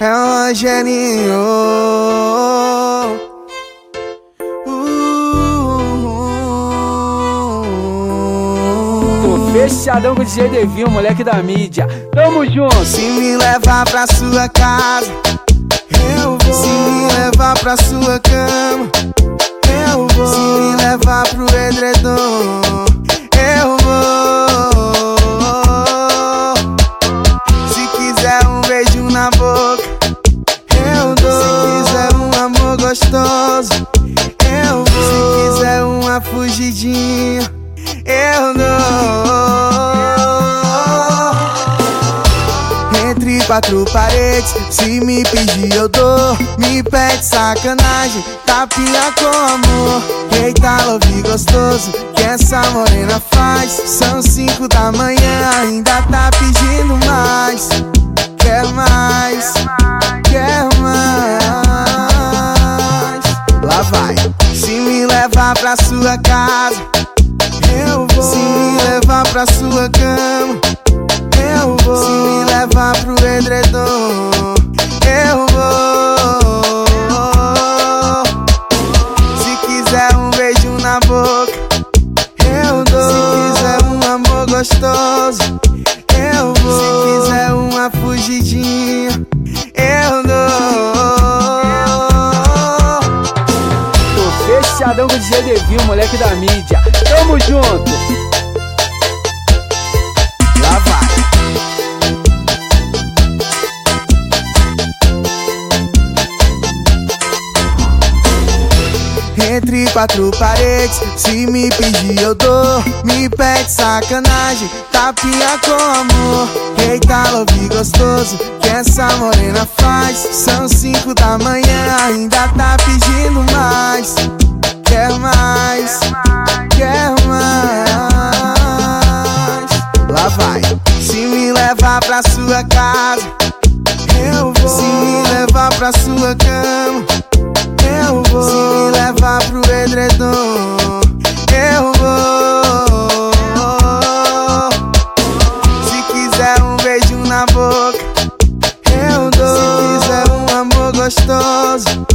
é o Rogerinho. Tô fechadão com o DJ Devinho, moleque da mídia. Tamo junto. Se me levar pra sua casa, eu vou. Se me levar pra sua cama, eu vou. Se me levar pro edredom, gostoso, eu vou. Se quiser uma fugidinha, eu dou. Entre quatro paredes, se me pedir eu dou. Me pede sacanagem, tapinha com amor. Eita, love gostoso, que essa morena faz. São cinco da manhã, ainda tá pedindo mais. Quer mais, vai Se me levar pra sua casa Eu vou Se me levar pra sua cama eu vou. Se me levar pro edredom, eu vou. Se quiser um beijo na boca, eu dou. Se quiser um amor gostoso, fechadão com o DJ moleque da mídia. Tamo junto. Lá vai. Entre quatro paredes, se me pedir eu dou Me pede sacanagem, tapinha com amor Eita, love gostoso, que essa morena faz São cinco da manhã, ainda tá pedindo mais pra sua casa. Eu vou. Se me levar pra sua cama. Eu vou. Se me levar pro edredom. Eu vou. Se quiser um beijo na boca. Eu dou. Se quiser um amor gostoso